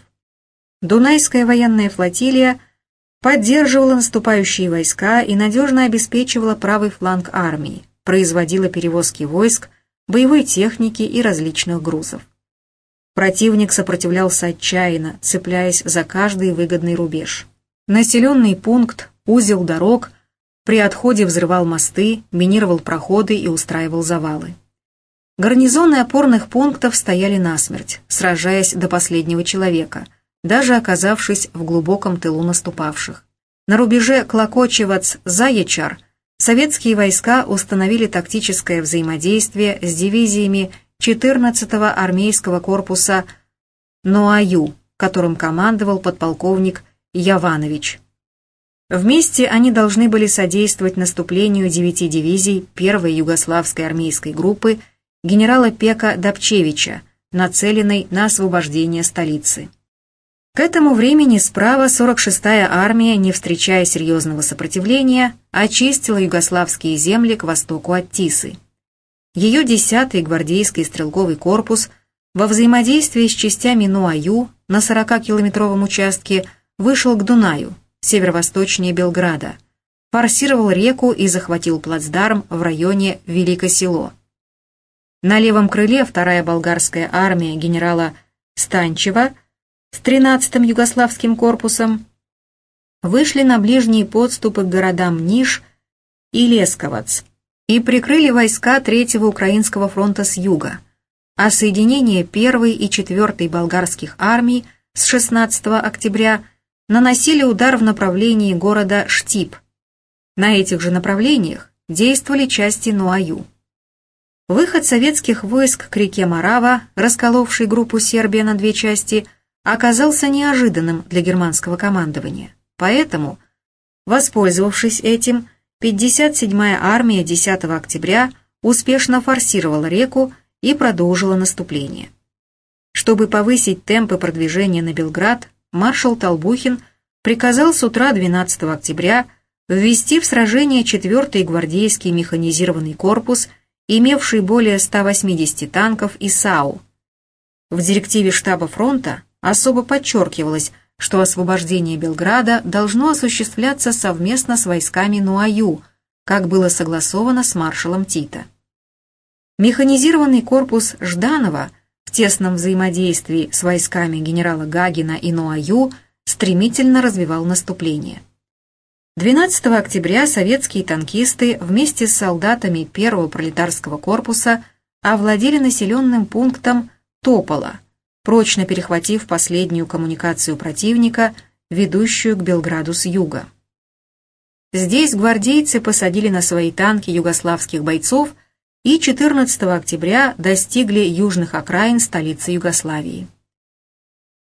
Дунайская военная флотилия поддерживала наступающие войска и надежно обеспечивала правый фланг армии, производила перевозки войск, боевой техники и различных грузов. Противник сопротивлялся отчаянно, цепляясь за каждый выгодный рубеж. Населенный пункт, узел дорог – при отходе взрывал мосты, минировал проходы и устраивал завалы. Гарнизоны опорных пунктов стояли насмерть, сражаясь до последнего человека, даже оказавшись в глубоком тылу наступавших. На рубеже Клокочевац-Заячар советские войска установили тактическое взаимодействие с дивизиями 14-го армейского корпуса Ноаю, которым командовал подполковник Яванович. Вместе они должны были содействовать наступлению девяти дивизий первой югославской армейской группы генерала Пека Добчевича, нацеленной на освобождение столицы. К этому времени справа 46-я армия, не встречая серьезного сопротивления, очистила югославские земли к востоку от Тисы. Ее 10-й гвардейский стрелковый корпус во взаимодействии с частями Нуаю на 40-километровом участке вышел к Дунаю, северо-восточнее Белграда, форсировал реку и захватил плацдарм в районе Великосело. На левом крыле вторая болгарская армия генерала Станчева с 13-м югославским корпусом вышли на ближние подступы к городам Ниш и Лесковац и прикрыли войска Третьего Украинского фронта с юга, а соединение 1 и 4 болгарских армий с 16 октября – наносили удар в направлении города Штип. На этих же направлениях действовали части Нуаю. Выход советских войск к реке Марава, расколовшей группу Сербия на две части, оказался неожиданным для германского командования. Поэтому, воспользовавшись этим, 57-я армия 10 октября успешно форсировала реку и продолжила наступление. Чтобы повысить темпы продвижения на Белград, маршал Толбухин приказал с утра 12 октября ввести в сражение 4-й гвардейский механизированный корпус, имевший более 180 танков и САУ. В директиве штаба фронта особо подчеркивалось, что освобождение Белграда должно осуществляться совместно с войсками Нуаю, как было согласовано с маршалом Тита. Механизированный корпус Жданова тесном взаимодействии с войсками генерала Гагина и Нуаю стремительно развивал наступление. 12 октября советские танкисты вместе с солдатами первого пролетарского корпуса овладели населенным пунктом Топола, прочно перехватив последнюю коммуникацию противника, ведущую к Белграду с юга. Здесь гвардейцы посадили на свои танки югославских бойцов и 14 октября достигли южных окраин столицы Югославии.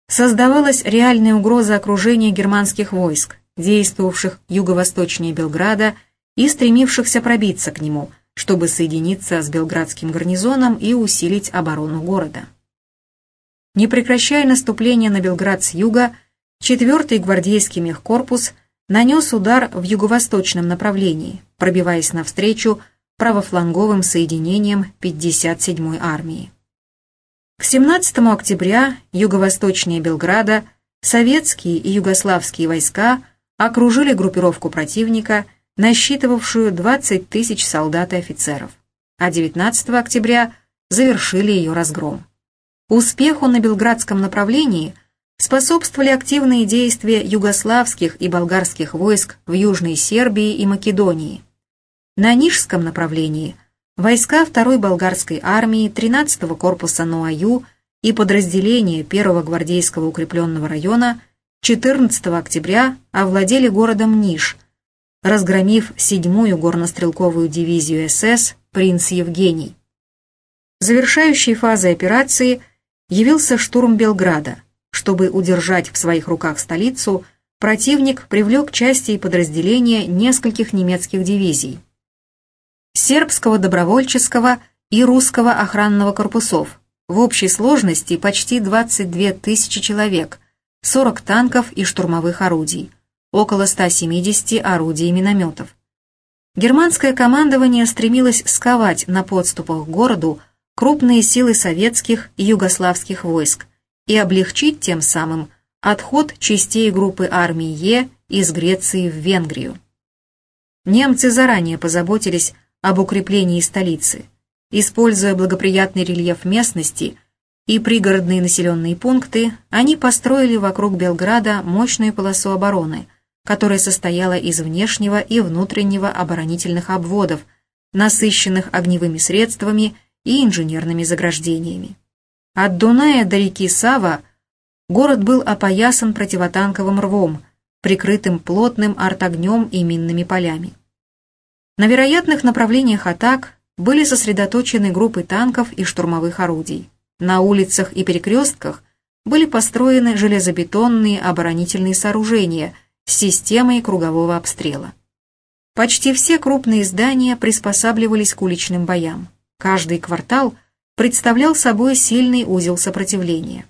Создавалась реальная угроза окружения германских войск, действовавших юго-восточнее Белграда и стремившихся пробиться к нему, чтобы соединиться с белградским гарнизоном и усилить оборону города. Не прекращая наступление на Белград с юга, 4-й гвардейский мехкорпус нанес удар в юго-восточном направлении, пробиваясь навстречу правофланговым соединениям 57-й армии. К 17 октября юго-восточнее Белграда советские и югославские войска окружили группировку противника, насчитывавшую 20 тысяч солдат и офицеров, а 19 октября завершили ее разгром. Успеху на белградском направлении способствовали активные действия югославских и болгарских войск в Южной Сербии и Македонии. На Нижском направлении войска 2-й болгарской армии 13-го корпуса НОАЮ и подразделения 1-го гвардейского укрепленного района – 14 октября овладели городом Ниш, разгромив 7-ю горнострелковую дивизию СС «Принц Евгений». Завершающей фазой операции явился штурм Белграда. Чтобы удержать в своих руках столицу, противник привлек части и подразделения нескольких немецких дивизий. Сербского добровольческого и русского охранного корпусов, в общей сложности почти 22 тысячи человек – 40 танков и штурмовых орудий, около 170 орудий и минометов. Германское командование стремилось сковать на подступах к городу крупные силы советских и югославских войск и облегчить тем самым отход частей группы армии Е из Греции в Венгрию. Немцы заранее позаботились об укреплении столицы. Используя благоприятный рельеф местности – и пригородные населенные пункты, они построили вокруг Белграда мощную полосу обороны, которая состояла из внешнего и внутреннего оборонительных обводов, насыщенных огневыми средствами и инженерными заграждениями. От Дуная до реки Сава город был опоясан противотанковым рвом, прикрытым плотным артогнем и минными полями. На вероятных направлениях атак были сосредоточены группы танков и штурмовых орудий. На улицах и перекрестках были построены железобетонные оборонительные сооружения с системой кругового обстрела. Почти все крупные здания приспосабливались к уличным боям. Каждый квартал представлял собой сильный узел сопротивления.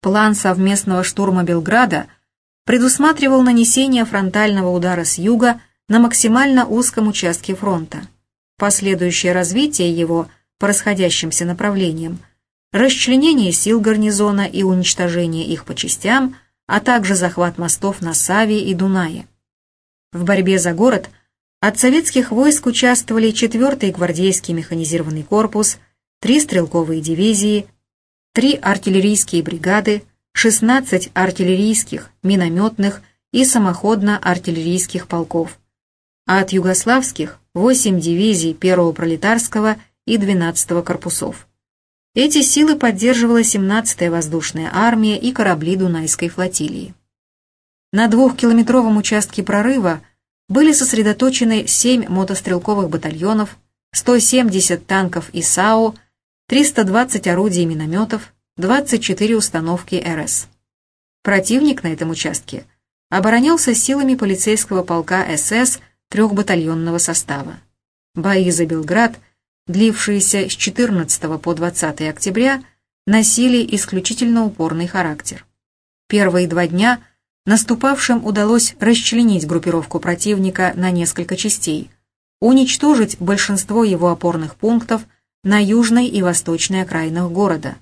План совместного штурма Белграда предусматривал нанесение фронтального удара с юга на максимально узком участке фронта. Последующее развитие его – по расходящимся направлениям, расчленение сил гарнизона и уничтожение их по частям, а также захват мостов на Саве и Дунае. В борьбе за город от советских войск участвовали 4-й гвардейский механизированный корпус, 3 стрелковые дивизии, 3 артиллерийские бригады, 16 артиллерийских, минометных и самоходно-артиллерийских полков, а от югославских 8 дивизий первого пролетарского и 12-го корпусов. Эти силы поддерживала 17-я воздушная армия и корабли Дунайской флотилии. На двухкилометровом участке прорыва были сосредоточены 7 мотострелковых батальонов, 170 танков ИСАО, 320 орудий и минометов, 24 установки РС. Противник на этом участке оборонялся силами полицейского полка СС трехбатальонного состава. Бои за Белград – длившиеся с 14 по 20 октября, носили исключительно упорный характер. Первые два дня наступавшим удалось расчленить группировку противника на несколько частей, уничтожить большинство его опорных пунктов на южной и восточной окраинах города.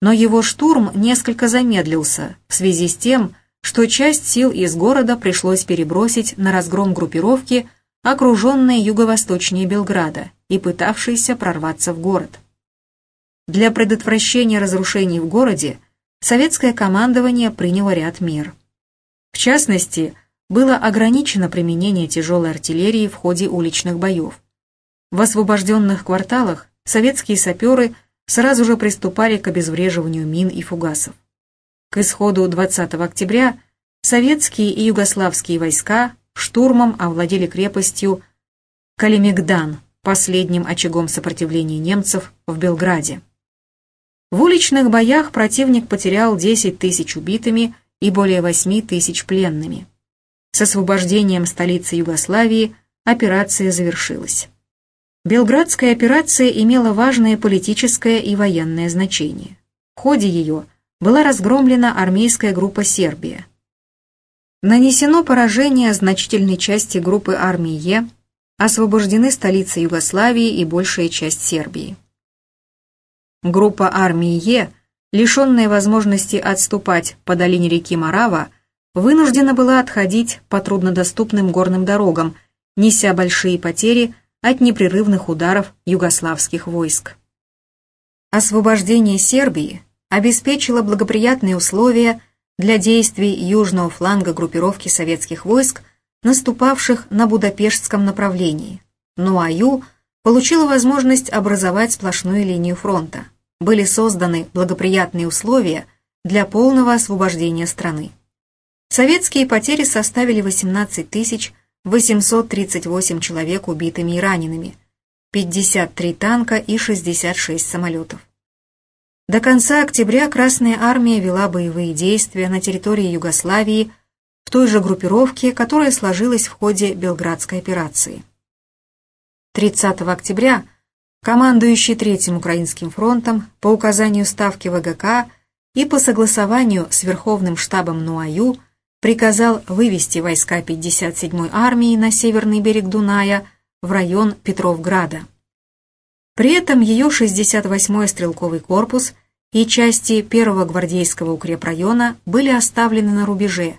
Но его штурм несколько замедлился в связи с тем, что часть сил из города пришлось перебросить на разгром группировки, окруженной юго-восточнее Белграда, и пытавшиеся прорваться в город. Для предотвращения разрушений в городе советское командование приняло ряд мер. В частности, было ограничено применение тяжелой артиллерии в ходе уличных боев. В освобожденных кварталах советские саперы сразу же приступали к обезвреживанию мин и фугасов. К исходу 20 октября советские и югославские войска штурмом овладели крепостью Калимегдан, последним очагом сопротивления немцев в Белграде. В уличных боях противник потерял 10 тысяч убитыми и более 8 тысяч пленными. С освобождением столицы Югославии операция завершилась. Белградская операция имела важное политическое и военное значение. В ходе ее была разгромлена армейская группа «Сербия». Нанесено поражение значительной части группы армии Е, освобождены столица Югославии и большая часть Сербии. Группа армии Е, лишенная возможности отступать по долине реки Марава, вынуждена была отходить по труднодоступным горным дорогам, неся большие потери от непрерывных ударов югославских войск. Освобождение Сербии обеспечило благоприятные условия для действий южного фланга группировки советских войск, наступавших на Будапештском направлении. Нуаю получила возможность образовать сплошную линию фронта. Были созданы благоприятные условия для полного освобождения страны. Советские потери составили 18 тысяч 838 человек убитыми и ранеными, 53 танка и 66 самолетов. До конца октября Красная Армия вела боевые действия на территории Югославии в той же группировке, которая сложилась в ходе Белградской операции. 30 октября командующий Третьим Украинским фронтом по указанию Ставки ВГК и по согласованию с Верховным штабом НУАЮ приказал вывести войска 57-й армии на северный берег Дуная в район Петровграда. При этом ее 68-й стрелковый корпус и части 1-го гвардейского укрепрайона были оставлены на рубеже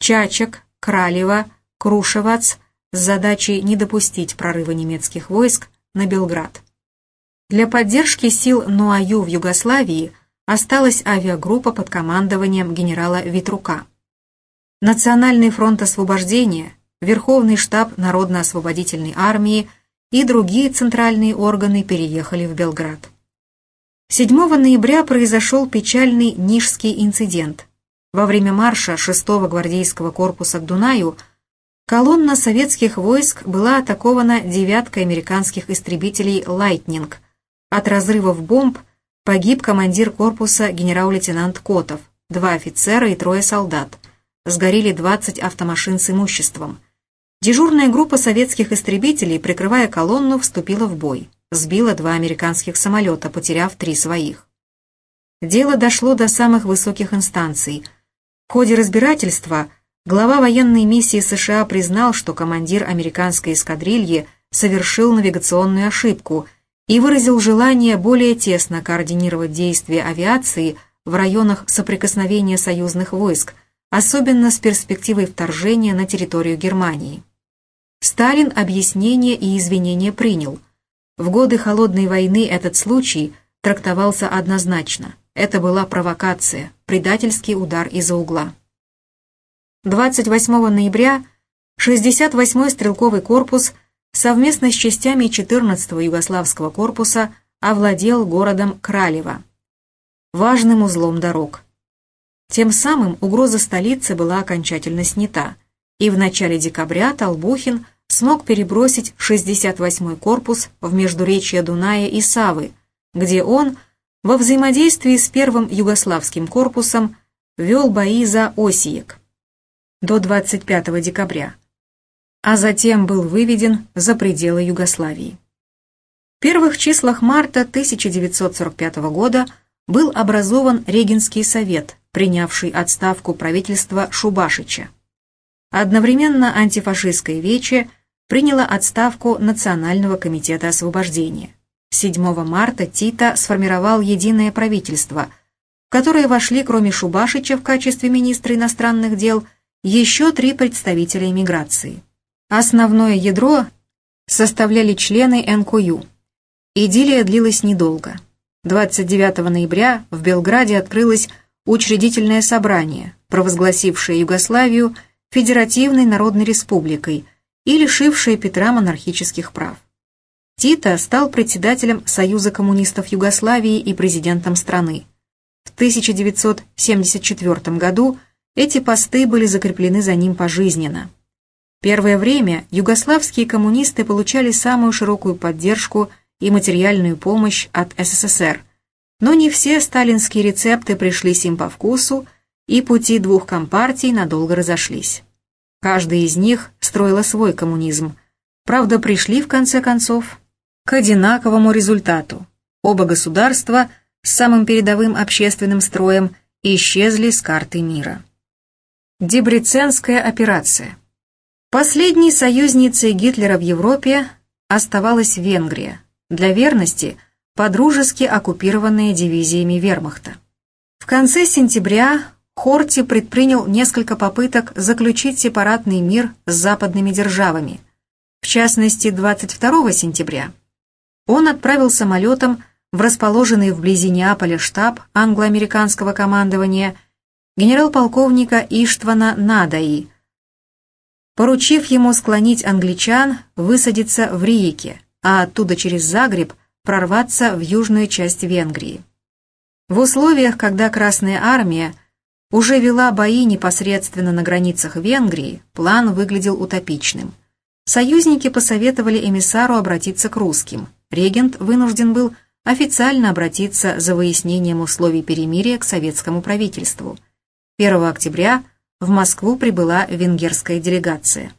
Чачек, Кралево, Крушевац с задачей не допустить прорыва немецких войск на Белград. Для поддержки сил НУАЮ в Югославии осталась авиагруппа под командованием генерала Витрука. Национальный фронт освобождения, Верховный штаб Народно-освободительной армии и другие центральные органы переехали в Белград. 7 ноября произошел печальный Нишский инцидент. Во время марша 6-го гвардейского корпуса к Дунаю колонна советских войск была атакована девяткой американских истребителей «Лайтнинг». От разрывов бомб погиб командир корпуса генерал-лейтенант Котов, два офицера и трое солдат сгорели 20 автомашин с имуществом. Дежурная группа советских истребителей, прикрывая колонну, вступила в бой. Сбила два американских самолета, потеряв три своих. Дело дошло до самых высоких инстанций. В ходе разбирательства глава военной миссии США признал, что командир американской эскадрильи совершил навигационную ошибку и выразил желание более тесно координировать действия авиации в районах соприкосновения союзных войск, особенно с перспективой вторжения на территорию Германии. Сталин объяснение и извинения принял. В годы Холодной войны этот случай трактовался однозначно. Это была провокация, предательский удар из-за угла. 28 ноября 68-й стрелковый корпус совместно с частями 14-го югославского корпуса овладел городом Кралево, важным узлом дорог. Тем самым угроза столицы была окончательно снята, и в начале декабря Толбухин смог перебросить 68-й корпус в междуречье Дуная и Савы, где он во взаимодействии с первым югославским корпусом вел бои за Осиек. До 25 декабря, а затем был выведен за пределы Югославии. В первых числах марта 1945 года был образован Регенский совет – принявший отставку правительства Шубашича. Одновременно антифашистское вече приняло отставку Национального комитета освобождения. 7 марта Тита сформировал единое правительство, в которое вошли, кроме Шубашича в качестве министра иностранных дел, еще три представителя эмиграции. Основное ядро составляли члены НКЮ. Идиллия длилась недолго. 29 ноября в Белграде открылось учредительное собрание, провозгласившее Югославию Федеративной Народной Республикой и лишившее Петра монархических прав. Тита стал председателем Союза коммунистов Югославии и президентом страны. В 1974 году эти посты были закреплены за ним пожизненно. Первое время югославские коммунисты получали самую широкую поддержку и материальную помощь от СССР, но не все сталинские рецепты пришлись им по вкусу, и пути двух компартий надолго разошлись. Каждая из них строила свой коммунизм, правда пришли в конце концов к одинаковому результату. Оба государства с самым передовым общественным строем исчезли с карты мира. Дебреценская операция. Последней союзницей Гитлера в Европе оставалась Венгрия, для верности подружески оккупированная дивизиями вермахта. В конце сентября Хорти предпринял несколько попыток заключить сепаратный мир с западными державами. В частности, 22 сентября он отправил самолетом в расположенный вблизи Неаполя штаб англо-американского командования – генерал-полковника Иштвана Надаи, поручив ему склонить англичан высадиться в Риеке, а оттуда через Загреб прорваться в южную часть Венгрии. В условиях, когда Красная Армия уже вела бои непосредственно на границах Венгрии, план выглядел утопичным. Союзники посоветовали эмиссару обратиться к русским. Регент вынужден был официально обратиться за выяснением условий перемирия к советскому правительству – 1 октября в Москву прибыла венгерская делегация.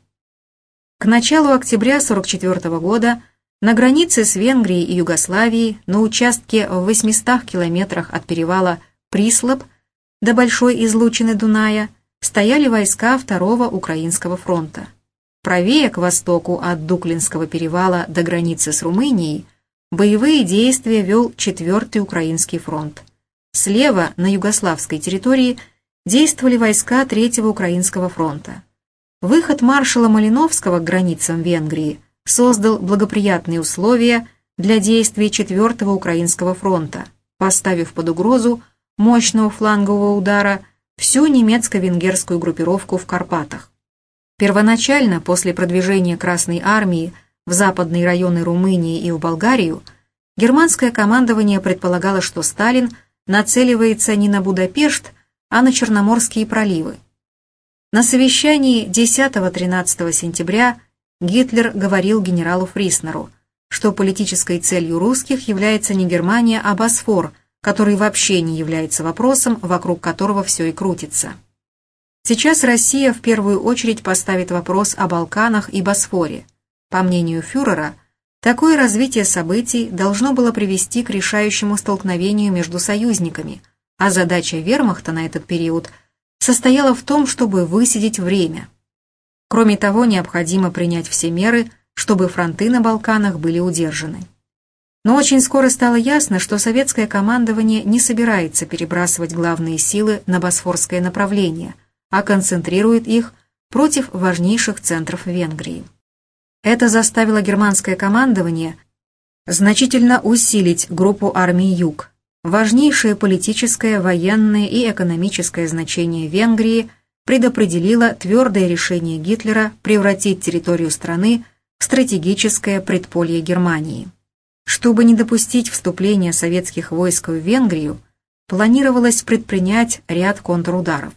К началу октября 1944 года на границе с Венгрией и Югославией на участке в 800 километрах от перевала Прислоп до Большой излучины Дуная стояли войска Второго Украинского фронта. Правее к востоку от Дуклинского перевала до границы с Румынией боевые действия вел Четвертый Украинский фронт. Слева, на югославской территории, действовали войска Третьего Украинского фронта. Выход маршала Малиновского к границам Венгрии создал благоприятные условия для действий Четвертого Украинского фронта, поставив под угрозу мощного флангового удара всю немецко-венгерскую группировку в Карпатах. Первоначально, после продвижения Красной Армии в западные районы Румынии и в Болгарию, германское командование предполагало, что Сталин нацеливается не на Будапешт, а на Черноморские проливы. На совещании 10-13 сентября Гитлер говорил генералу Фриснеру, что политической целью русских является не Германия, а Босфор, который вообще не является вопросом, вокруг которого все и крутится. Сейчас Россия в первую очередь поставит вопрос о Балканах и Босфоре. По мнению фюрера, такое развитие событий должно было привести к решающему столкновению между союзниками – а задача вермахта на этот период состояла в том, чтобы высидеть время. Кроме того, необходимо принять все меры, чтобы фронты на Балканах были удержаны. Но очень скоро стало ясно, что советское командование не собирается перебрасывать главные силы на босфорское направление, а концентрирует их против важнейших центров Венгрии. Это заставило германское командование значительно усилить группу армий Юг, важнейшее политическое, военное и экономическое значение Венгрии предопределило твердое решение Гитлера превратить территорию страны в стратегическое предполье Германии. Чтобы не допустить вступления советских войск в Венгрию, планировалось предпринять ряд контрударов.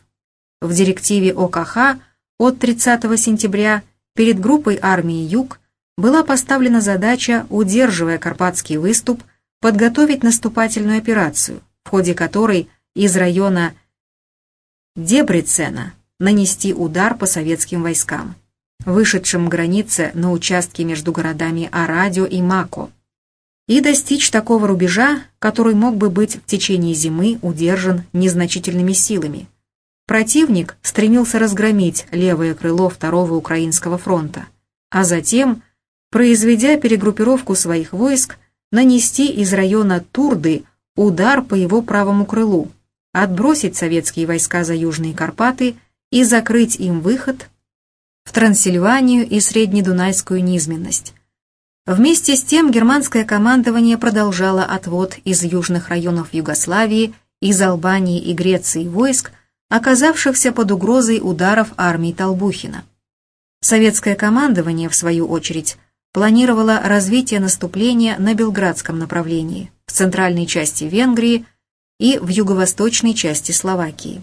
В директиве ОКХ от 30 сентября перед группой армии «Юг» была поставлена задача, удерживая Карпатский выступ, подготовить наступательную операцию, в ходе которой из района Дебрецена нанести удар по советским войскам, вышедшим границе на участке между городами Арадио и Мако, и достичь такого рубежа, который мог бы быть в течение зимы удержан незначительными силами. Противник стремился разгромить левое крыло Второго Украинского фронта, а затем, произведя перегруппировку своих войск, нанести из района Турды удар по его правому крылу, отбросить советские войска за Южные Карпаты и закрыть им выход в Трансильванию и Среднедунайскую низменность. Вместе с тем германское командование продолжало отвод из южных районов Югославии, из Албании и Греции войск, оказавшихся под угрозой ударов армии Толбухина. Советское командование, в свою очередь, планировало развитие наступления на Белградском направлении, в центральной части Венгрии и в юго-восточной части Словакии.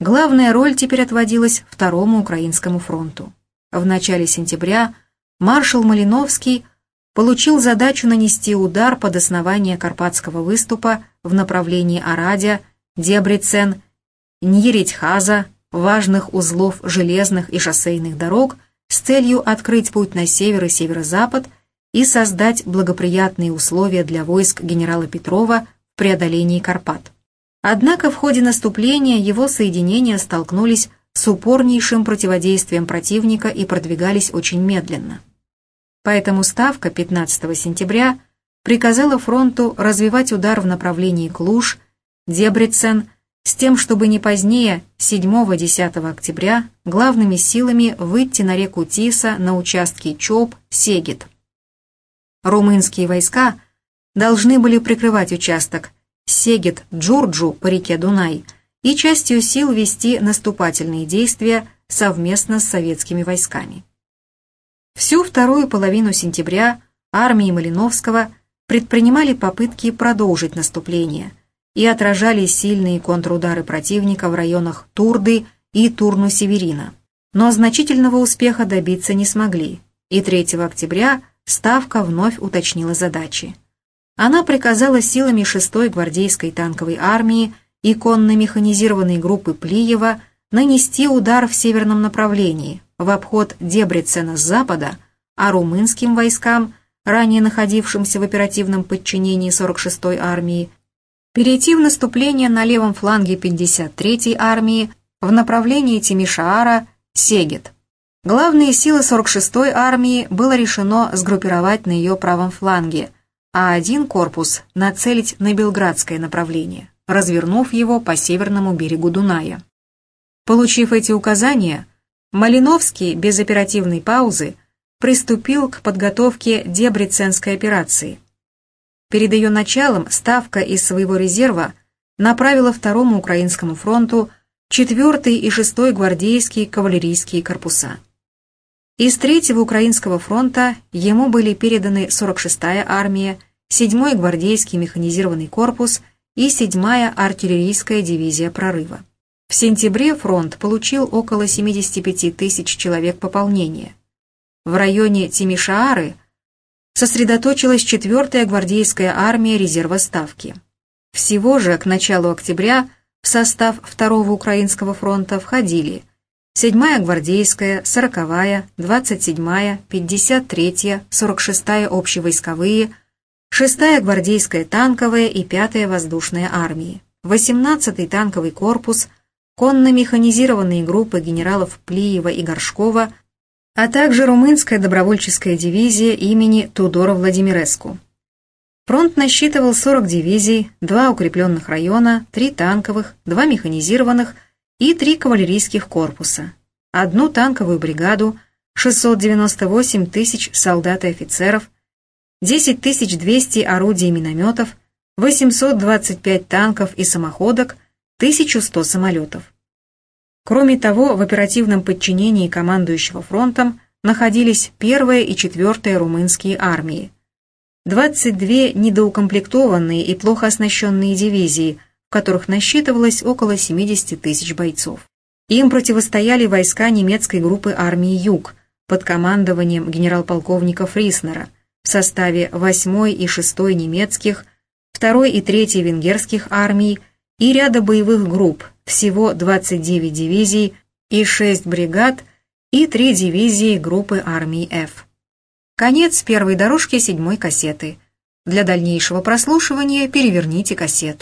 Главная роль теперь отводилась Второму Украинскому фронту. В начале сентября маршал Малиновский получил задачу нанести удар под основание Карпатского выступа в направлении Арадя, Дебрицен, Ньеретьхаза, важных узлов железных и шоссейных дорог с целью открыть путь на север и северо-запад и создать благоприятные условия для войск генерала Петрова в преодолении Карпат. Однако в ходе наступления его соединения столкнулись с упорнейшим противодействием противника и продвигались очень медленно. Поэтому Ставка 15 сентября приказала фронту развивать удар в направлении Клуш, Дебрицен, с тем, чтобы не позднее 7-10 октября главными силами выйти на реку Тиса на участке Чоп-Сегит. Румынские войска должны были прикрывать участок Сегет-Джурджу по реке Дунай и частью сил вести наступательные действия совместно с советскими войсками. Всю вторую половину сентября армии Малиновского предпринимали попытки продолжить наступление и отражали сильные контрудары противника в районах Турды и Турну-Северина. Но значительного успеха добиться не смогли, и 3 октября Ставка вновь уточнила задачи. Она приказала силами 6-й гвардейской танковой армии и конно-механизированной группы Плиева нанести удар в северном направлении, в обход Дебрицена с запада, а румынским войскам, ранее находившимся в оперативном подчинении 46-й армии, перейти в наступление на левом фланге 53-й армии в направлении Тимишаара-Сегет. Главные силы 46-й армии было решено сгруппировать на ее правом фланге, а один корпус нацелить на Белградское направление, развернув его по северному берегу Дуная. Получив эти указания, Малиновский без оперативной паузы приступил к подготовке Дебриценской операции. Перед ее началом Ставка из своего резерва направила Второму Украинскому фронту 4 и 6 гвардейские кавалерийские корпуса. Из Третьего Украинского фронта ему были переданы 46-я армия, 7-й гвардейский механизированный корпус и 7-я артиллерийская дивизия прорыва. В сентябре фронт получил около 75 тысяч человек пополнения. В районе Тимишаары сосредоточилась 4-я гвардейская армия резерва Ставки. Всего же к началу октября в состав Второго Украинского фронта входили 7-я гвардейская, 40-я, 27-я, 53-я, 46-я общевойсковые, 6-я гвардейская танковая и 5-я воздушная армии, 18-й танковый корпус, конно-механизированные группы генералов Плиева и Горшкова, а также румынская добровольческая дивизия имени Тудора Владимиреску. Фронт насчитывал 40 дивизий, два укрепленных района, три танковых, два механизированных и три кавалерийских корпуса, одну танковую бригаду, 698 тысяч солдат и офицеров, 10 200 орудий и минометов, 825 танков и самоходок – 1100 самолетов. Кроме того, в оперативном подчинении командующего фронтом находились первая и четвертая румынские армии, 22 недоукомплектованные и плохо оснащенные дивизии, в которых насчитывалось около 70 тысяч бойцов. Им противостояли войска немецкой группы армии «Юг» под командованием генерал-полковника Фриснера в составе 8 и 6 немецких, 2 и 3 венгерских армий и ряда боевых групп, всего 29 дивизий и 6 бригад и 3 дивизии группы армии F. Конец первой дорожки седьмой кассеты. Для дальнейшего прослушивания переверните кассету.